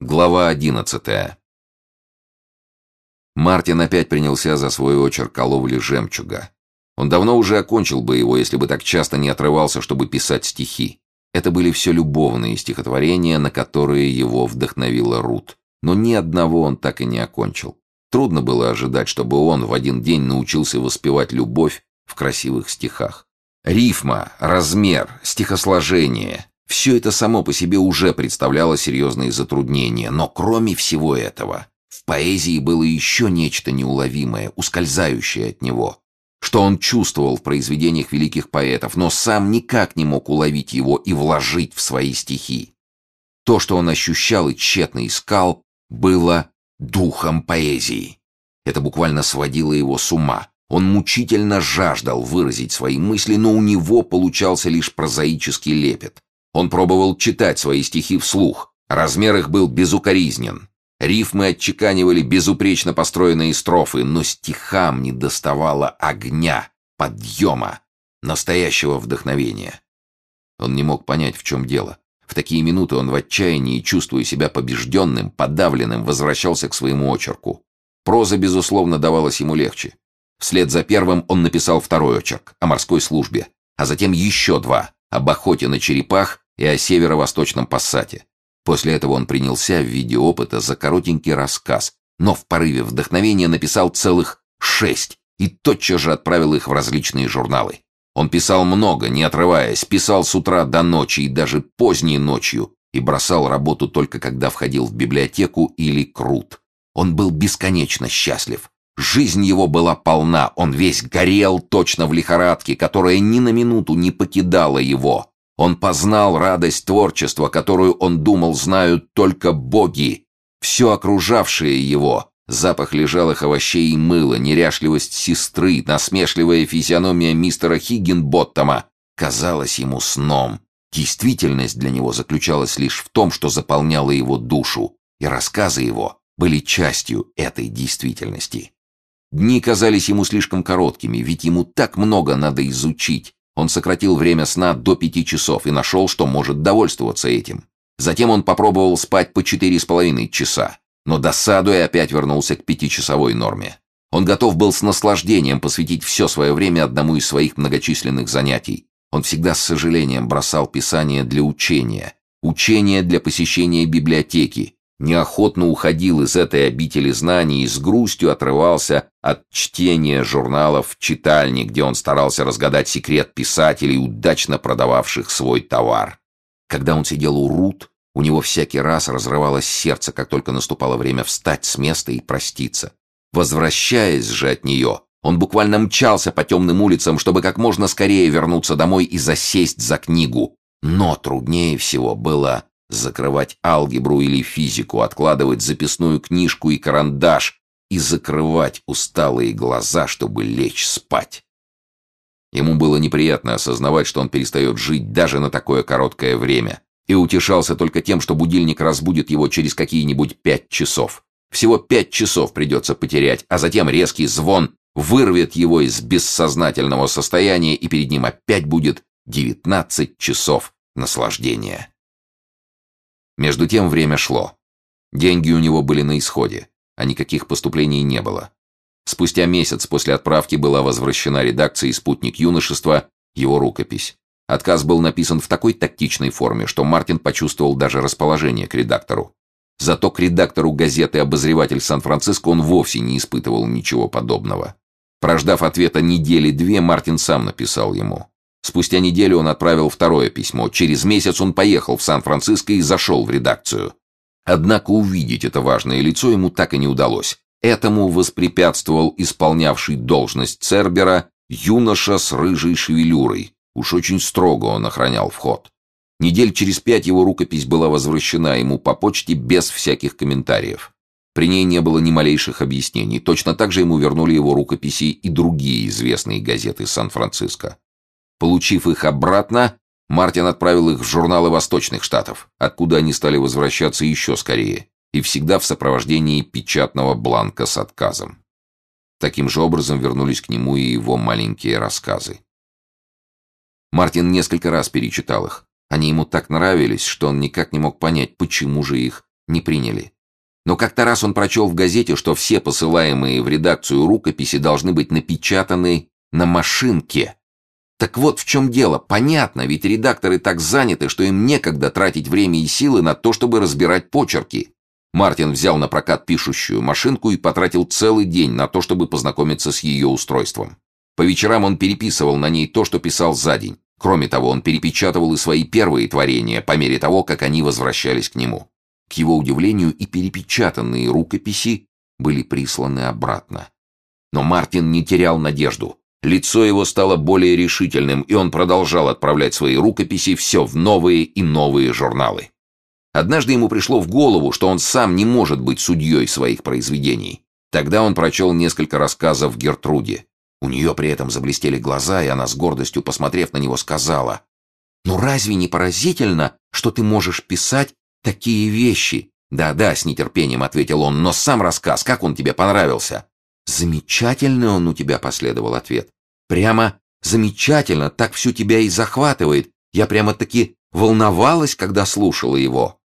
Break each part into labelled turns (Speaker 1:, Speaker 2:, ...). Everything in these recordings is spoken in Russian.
Speaker 1: Глава одиннадцатая. Мартин опять принялся за свой очерк о ловле жемчуга. Он давно уже окончил бы его, если бы так часто не отрывался, чтобы писать стихи. Это были все любовные стихотворения, на которые его вдохновила Рут. Но ни одного он так и не окончил. Трудно было ожидать, чтобы он в один день научился воспевать любовь в красивых стихах. Рифма, размер, стихосложение все это само по себе уже представляло серьезные затруднения, но кроме всего этого, в поэзии было еще нечто неуловимое, ускользающее от него, что он чувствовал в произведениях великих поэтов, но сам никак не мог уловить его и вложить в свои стихи. То, что он ощущал и тщетно искал, было духом поэзии. Это буквально сводило его с ума. Он мучительно жаждал выразить свои мысли, но у него получался лишь прозаический лепет. Он пробовал читать свои стихи вслух. Размер их был безукоризнен. Рифмы отчеканивали безупречно построенные строфы, но стихам не доставало огня, подъема, настоящего вдохновения. Он не мог понять, в чем дело. В такие минуты он в отчаянии, чувствуя себя побежденным, подавленным, возвращался к своему очерку. Проза, безусловно, давалась ему легче. Вслед за первым он написал второй очерк о морской службе, а затем еще два об охоте на черепах и о северо-восточном пассате. После этого он принялся в виде опыта за коротенький рассказ, но в порыве вдохновения написал целых шесть и тотчас же отправил их в различные журналы. Он писал много, не отрываясь, писал с утра до ночи и даже поздней ночью, и бросал работу только когда входил в библиотеку или крут. Он был бесконечно счастлив. Жизнь его была полна, он весь горел точно в лихорадке, которая ни на минуту не покидала его. Он познал радость творчества, которую он думал знают только боги. Все окружавшее его, запах лежалых овощей и мыла, неряшливость сестры, насмешливая физиономия мистера Хиггинботтома, казалось ему сном. Действительность для него заключалась лишь в том, что заполняла его душу, и рассказы его были частью этой действительности. Дни казались ему слишком короткими, ведь ему так много надо изучить, он сократил время сна до пяти часов и нашел, что может довольствоваться этим. Затем он попробовал спать по четыре с половиной часа, но досадуя опять вернулся к пятичасовой норме. Он готов был с наслаждением посвятить все свое время одному из своих многочисленных занятий. Он всегда с сожалением бросал писание для учения, учения для посещения библиотеки, неохотно уходил из этой обители знаний и с грустью отрывался от чтения журналов в читальне, где он старался разгадать секрет писателей, удачно продававших свой товар. Когда он сидел у Рут, у него всякий раз разрывалось сердце, как только наступало время встать с места и проститься. Возвращаясь же от нее, он буквально мчался по темным улицам, чтобы как можно скорее вернуться домой и засесть за книгу. Но труднее всего было закрывать алгебру или физику, откладывать записную книжку и карандаш и закрывать усталые глаза, чтобы лечь спать. Ему было неприятно осознавать, что он перестает жить даже на такое короткое время, и утешался только тем, что будильник разбудит его через какие-нибудь пять часов. Всего пять часов придется потерять, а затем резкий звон вырвет его из бессознательного состояния, и перед ним опять будет девятнадцать часов наслаждения. Между тем время шло. Деньги у него были на исходе, а никаких поступлений не было. Спустя месяц после отправки была возвращена редакции «Спутник юношества» его рукопись. Отказ был написан в такой тактичной форме, что Мартин почувствовал даже расположение к редактору. Зато к редактору газеты «Обозреватель Сан-Франциско» он вовсе не испытывал ничего подобного. Прождав ответа недели две, Мартин сам написал ему. Спустя неделю он отправил второе письмо. Через месяц он поехал в Сан-Франциско и зашел в редакцию. Однако увидеть это важное лицо ему так и не удалось. Этому воспрепятствовал исполнявший должность Цербера юноша с рыжей шевелюрой. Уж очень строго он охранял вход. Недель через пять его рукопись была возвращена ему по почте без всяких комментариев. При ней не было ни малейших объяснений. Точно так же ему вернули его рукописи и другие известные газеты Сан-Франциско. Получив их обратно, Мартин отправил их в журналы Восточных Штатов, откуда они стали возвращаться еще скорее, и всегда в сопровождении печатного бланка с отказом. Таким же образом вернулись к нему и его маленькие рассказы. Мартин несколько раз перечитал их. Они ему так нравились, что он никак не мог понять, почему же их не приняли. Но как-то раз он прочел в газете, что все посылаемые в редакцию рукописи должны быть напечатаны на машинке. Так вот в чем дело. Понятно, ведь редакторы так заняты, что им некогда тратить время и силы на то, чтобы разбирать почерки. Мартин взял на прокат пишущую машинку и потратил целый день на то, чтобы познакомиться с ее устройством. По вечерам он переписывал на ней то, что писал за день. Кроме того, он перепечатывал и свои первые творения по мере того, как они возвращались к нему. К его удивлению, и перепечатанные рукописи были присланы обратно. Но Мартин не терял надежду. Лицо его стало более решительным, и он продолжал отправлять свои рукописи все в новые и новые журналы. Однажды ему пришло в голову, что он сам не может быть судьей своих произведений. Тогда он прочел несколько рассказов Гертруде. У нее при этом заблестели глаза, и она с гордостью, посмотрев на него, сказала, «Ну разве не поразительно, что ты можешь писать такие вещи?» «Да-да», — с нетерпением ответил он, «но сам рассказ, как он тебе понравился?» «Замечательный он у тебя», — последовал ответ. «Прямо замечательно, так всю тебя и захватывает. Я прямо-таки волновалась, когда слушала его».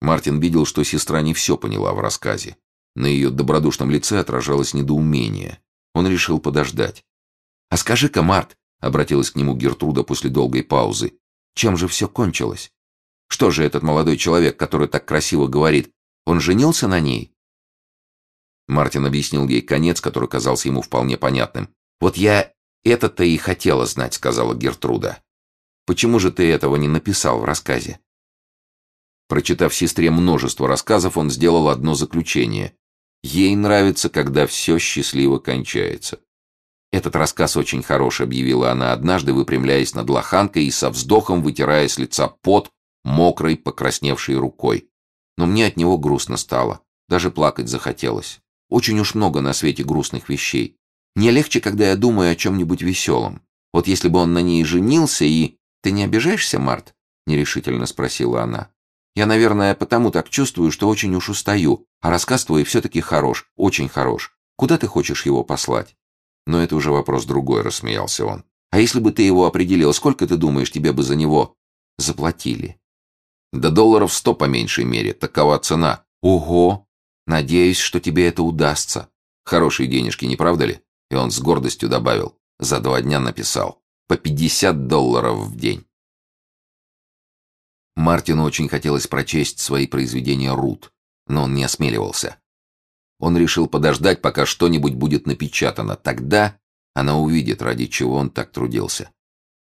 Speaker 1: Мартин видел, что сестра не все поняла в рассказе. На ее добродушном лице отражалось недоумение. Он решил подождать. «А скажи-ка, Март», — обратилась к нему Гертруда после долгой паузы, «чем же все кончилось? Что же этот молодой человек, который так красиво говорит, он женился на ней?» Мартин объяснил ей конец, который казался ему вполне понятным. «Вот я это-то и хотела знать», — сказала Гертруда. «Почему же ты этого не написал в рассказе?» Прочитав сестре множество рассказов, он сделал одно заключение. Ей нравится, когда все счастливо кончается. «Этот рассказ очень хорош», — объявила она однажды, выпрямляясь над лоханкой и со вздохом вытирая с лица пот, мокрой, покрасневшей рукой. Но мне от него грустно стало. Даже плакать захотелось. Очень уж много на свете грустных вещей. Мне легче, когда я думаю о чем-нибудь веселом. Вот если бы он на ней женился и... Ты не обижаешься, Март? Нерешительно спросила она. Я, наверное, потому так чувствую, что очень уж устаю, а рассказ твой все-таки хорош, очень хорош. Куда ты хочешь его послать? Но это уже вопрос другой, рассмеялся он. А если бы ты его определил, сколько ты думаешь, тебе бы за него заплатили? Да долларов сто по меньшей мере, такова цена. Ого! Надеюсь, что тебе это удастся. Хорошие денежки, не правда ли? И он с гордостью добавил. За два дня написал. По пятьдесят долларов в день. Мартину очень хотелось прочесть свои произведения Рут, но он не осмеливался. Он решил подождать, пока что-нибудь будет напечатано. Тогда она увидит, ради чего он так трудился.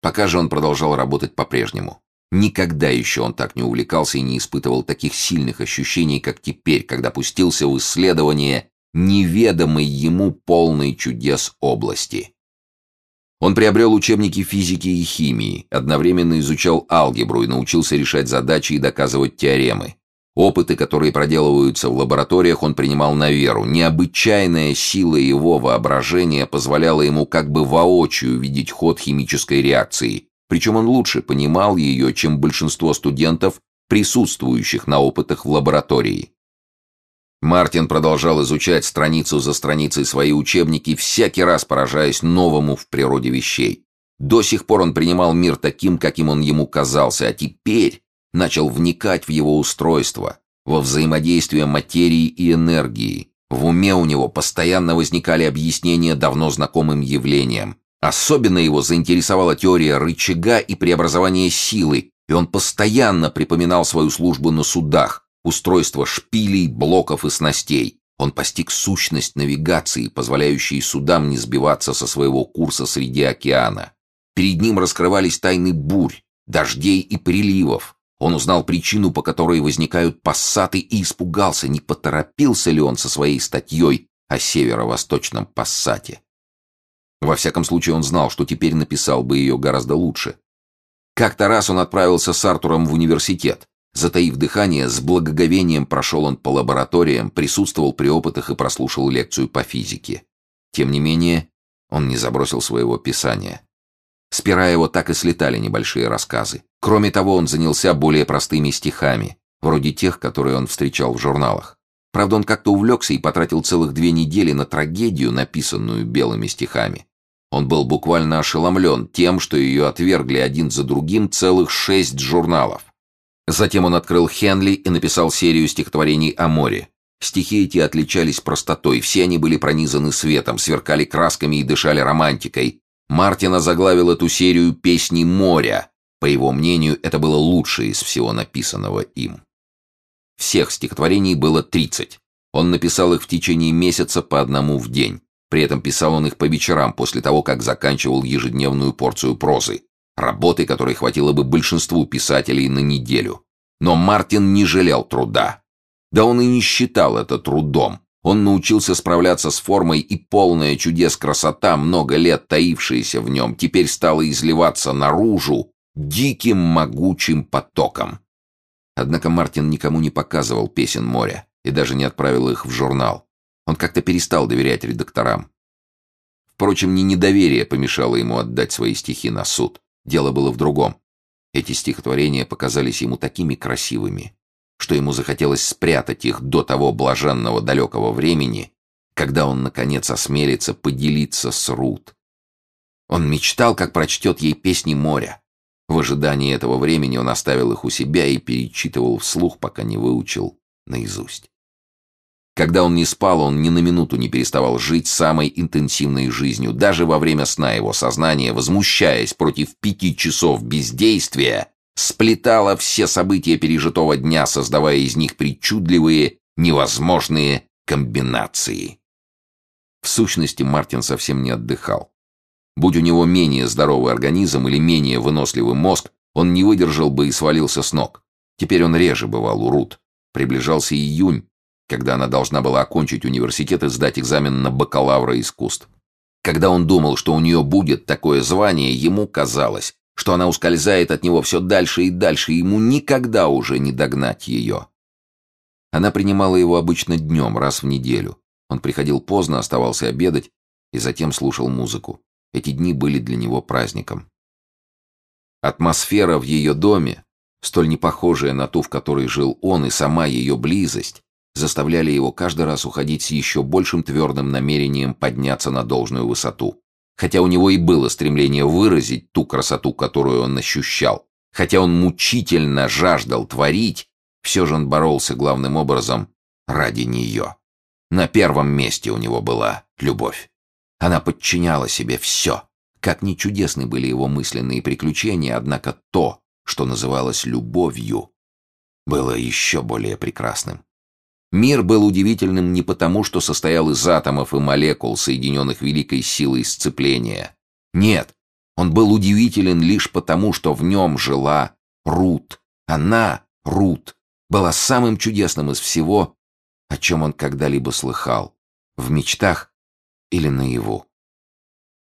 Speaker 1: Пока же он продолжал работать по-прежнему. Никогда еще он так не увлекался и не испытывал таких сильных ощущений, как теперь, когда пустился в исследование неведомой ему полной чудес области. Он приобрел учебники физики и химии, одновременно изучал алгебру и научился решать задачи и доказывать теоремы. Опыты, которые проделываются в лабораториях, он принимал на веру. Необычайная сила его воображения позволяла ему как бы воочию видеть ход химической реакции. Причем он лучше понимал ее, чем большинство студентов, присутствующих на опытах в лаборатории. Мартин продолжал изучать страницу за страницей свои учебники, всякий раз поражаясь новому в природе вещей. До сих пор он принимал мир таким, каким он ему казался, а теперь начал вникать в его устройство, во взаимодействие материи и энергии. В уме у него постоянно возникали объяснения давно знакомым явлениям. Особенно его заинтересовала теория рычага и преобразования силы, и он постоянно припоминал свою службу на судах, устройство шпилей, блоков и снастей. Он постиг сущность навигации, позволяющей судам не сбиваться со своего курса среди океана. Перед ним раскрывались тайны бурь, дождей и приливов. Он узнал причину, по которой возникают пассаты, и испугался, не поторопился ли он со своей статьей о северо-восточном пассате. Во всяком случае, он знал, что теперь написал бы ее гораздо лучше. Как-то раз он отправился с Артуром в университет. Затаив дыхание, с благоговением прошел он по лабораториям, присутствовал при опытах и прослушал лекцию по физике. Тем не менее, он не забросил своего писания. С его так и слетали небольшие рассказы. Кроме того, он занялся более простыми стихами, вроде тех, которые он встречал в журналах. Правда, он как-то увлекся и потратил целых две недели на трагедию, написанную белыми стихами. Он был буквально ошеломлен тем, что ее отвергли один за другим целых шесть журналов. Затем он открыл Хенли и написал серию стихотворений о море. Стихи эти отличались простотой, все они были пронизаны светом, сверкали красками и дышали романтикой. Мартин озаглавил эту серию «Песни моря». По его мнению, это было лучшее из всего написанного им. Всех стихотворений было 30. Он написал их в течение месяца по одному в день. При этом писал он их по вечерам, после того, как заканчивал ежедневную порцию прозы. Работы, которой хватило бы большинству писателей на неделю. Но Мартин не жалел труда. Да он и не считал это трудом. Он научился справляться с формой, и полная чудес красота, много лет таившаяся в нем, теперь стала изливаться наружу диким могучим потоком. Однако Мартин никому не показывал песен моря и даже не отправил их в журнал. Он как-то перестал доверять редакторам. Впрочем, не недоверие помешало ему отдать свои стихи на суд. Дело было в другом. Эти стихотворения показались ему такими красивыми, что ему захотелось спрятать их до того блаженного далекого времени, когда он, наконец, осмелится поделиться с Рут. Он мечтал, как прочтет ей песни моря. В ожидании этого времени он оставил их у себя и перечитывал вслух, пока не выучил наизусть. Когда он не спал, он ни на минуту не переставал жить самой интенсивной жизнью. Даже во время сна его сознание, возмущаясь против пяти часов бездействия, сплетало все события пережитого дня, создавая из них причудливые, невозможные комбинации. В сущности, Мартин совсем не отдыхал. Будь у него менее здоровый организм или менее выносливый мозг, он не выдержал бы и свалился с ног. Теперь он реже бывал у Рут. Приближался июнь, когда она должна была окончить университет и сдать экзамен на бакалавра искусств. Когда он думал, что у нее будет такое звание, ему казалось, что она ускользает от него все дальше и дальше, и ему никогда уже не догнать ее. Она принимала его обычно днем, раз в неделю. Он приходил поздно, оставался обедать и затем слушал музыку. Эти дни были для него праздником. Атмосфера в ее доме, столь не похожая на ту, в которой жил он, и сама ее близость, заставляли его каждый раз уходить с еще большим твердым намерением подняться на должную высоту. Хотя у него и было стремление выразить ту красоту, которую он ощущал, хотя он мучительно жаждал творить, все же он боролся главным образом ради нее. На первом месте у него была любовь. Она подчиняла себе все. Как ни чудесны были его мысленные приключения, однако то, что называлось любовью, было еще более прекрасным. Мир был удивительным не потому, что состоял из атомов и молекул, соединенных великой силой сцепления. Нет, он был удивителен лишь потому, что в нем жила Рут. Она, Рут, была самым чудесным из всего, о чем он когда-либо слыхал. В мечтах или наяву.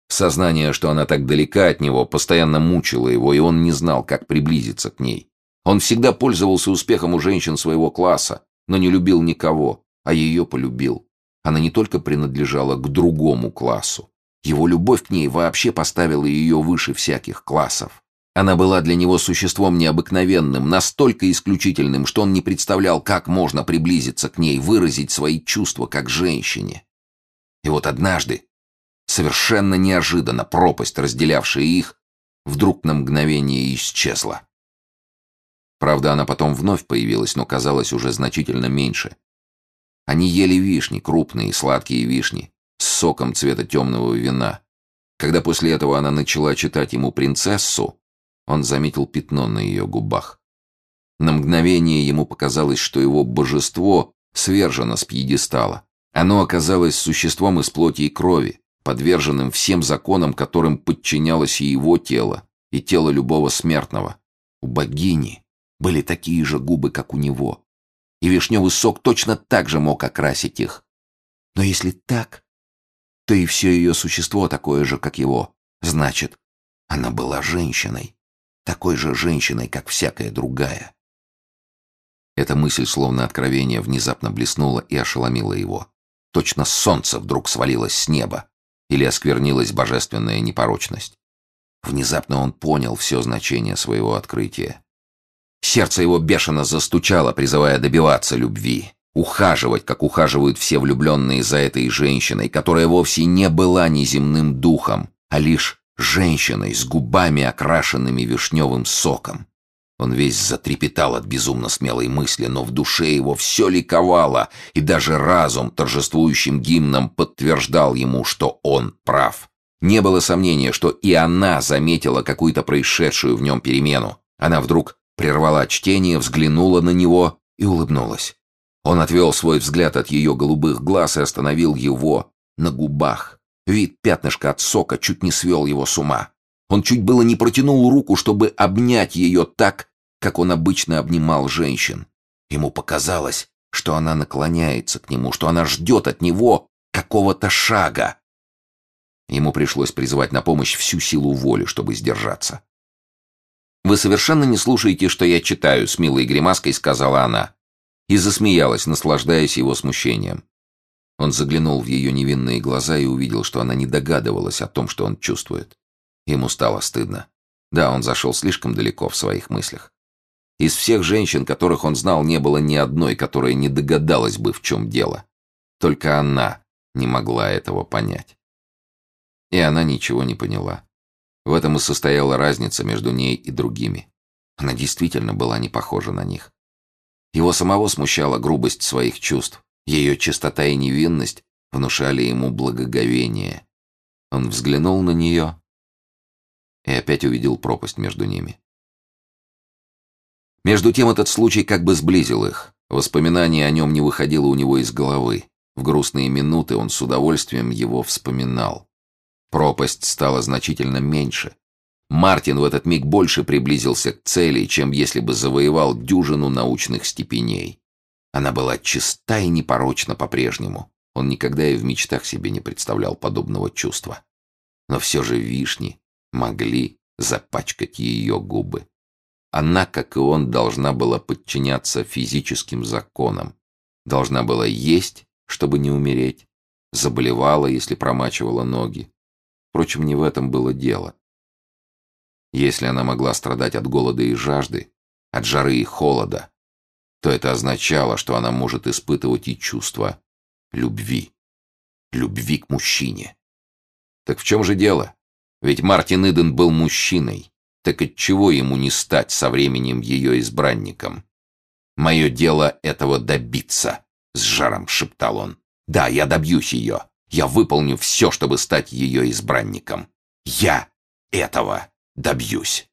Speaker 1: Сознание, что она так далека от него, постоянно мучило его, и он не знал, как приблизиться к ней. Он всегда пользовался успехом у женщин своего класса, но не любил никого, а ее полюбил. Она не только принадлежала к другому классу. Его любовь к ней вообще поставила ее выше всяких классов. Она была для него существом необыкновенным, настолько исключительным, что он не представлял, как можно приблизиться к ней, выразить свои чувства как женщине. И вот однажды, совершенно неожиданно, пропасть, разделявшая их, вдруг на мгновение исчезла. Правда, она потом вновь появилась, но казалось уже значительно меньше. Они ели вишни, крупные, сладкие вишни, с соком цвета темного вина. Когда после этого она начала читать ему «Принцессу», он заметил пятно на ее губах. На мгновение ему показалось, что его божество свержено с пьедестала. Оно оказалось существом из плоти и крови, подверженным всем законам, которым подчинялось и его тело, и тело любого смертного. У богини были такие же губы, как у него. И вишневый сок точно так же мог окрасить их. Но если так, то и все ее существо такое же, как его. Значит, она была женщиной. Такой же женщиной, как всякая другая. Эта мысль, словно откровение, внезапно блеснула и ошеломила его. Точно солнце вдруг свалилось с неба. Или осквернилась божественная непорочность. Внезапно он понял все значение своего открытия. Сердце его бешено застучало, призывая добиваться любви. Ухаживать, как ухаживают все влюбленные за этой женщиной, которая вовсе не была неземным духом, а лишь женщиной с губами, окрашенными вишневым соком. Он весь затрепетал от безумно смелой мысли, но в душе его все ликовало, и даже разум торжествующим гимном подтверждал ему, что он прав. Не было сомнения, что и она заметила какую-то происшедшую в нем перемену. Она вдруг прервала чтение, взглянула на него и улыбнулась. Он отвел свой взгляд от ее голубых глаз и остановил его на губах. Вид пятнышка от сока чуть не свел его с ума. Он чуть было не протянул руку, чтобы обнять ее так, как он обычно обнимал женщин. Ему показалось, что она наклоняется к нему, что она ждет от него какого-то шага. Ему пришлось призвать на помощь всю силу воли, чтобы сдержаться. «Вы совершенно не слушаете, что я читаю», — с милой гримаской сказала она. И засмеялась, наслаждаясь его смущением. Он заглянул в ее невинные глаза и увидел, что она не догадывалась о том, что он чувствует. Ему стало стыдно. Да, он зашел слишком далеко в своих мыслях. Из всех женщин, которых он знал, не было ни одной, которая не догадалась бы, в чем дело. Только она не могла этого понять. И она ничего не поняла. В этом и состояла разница между ней и другими. Она действительно была не похожа на них. Его самого смущала грубость своих чувств. Ее чистота и невинность внушали ему благоговение. Он взглянул на нее и опять увидел пропасть между ними. Между тем этот случай как бы сблизил их. Воспоминание о нем не выходило у него из головы. В грустные минуты он с удовольствием его вспоминал. Пропасть стала значительно меньше. Мартин в этот миг больше приблизился к цели, чем если бы завоевал дюжину научных степеней. Она была чиста и непорочна по-прежнему. Он никогда и в мечтах себе не представлял подобного чувства. Но все же вишни могли запачкать ее губы. Она, как и он, должна была подчиняться физическим законам. Должна была есть, чтобы не умереть. Заболевала, если промачивала ноги. Впрочем, не в этом было дело. Если она могла страдать от голода и жажды, от жары и холода, то это означало, что она может испытывать и чувство любви. Любви к мужчине. Так в чем же дело? Ведь Мартин Иден был мужчиной. Так отчего ему не стать со временем ее избранником? «Мое дело этого добиться», — с жаром шептал он. «Да, я добьюсь ее. Я выполню все, чтобы стать ее избранником. Я этого добьюсь».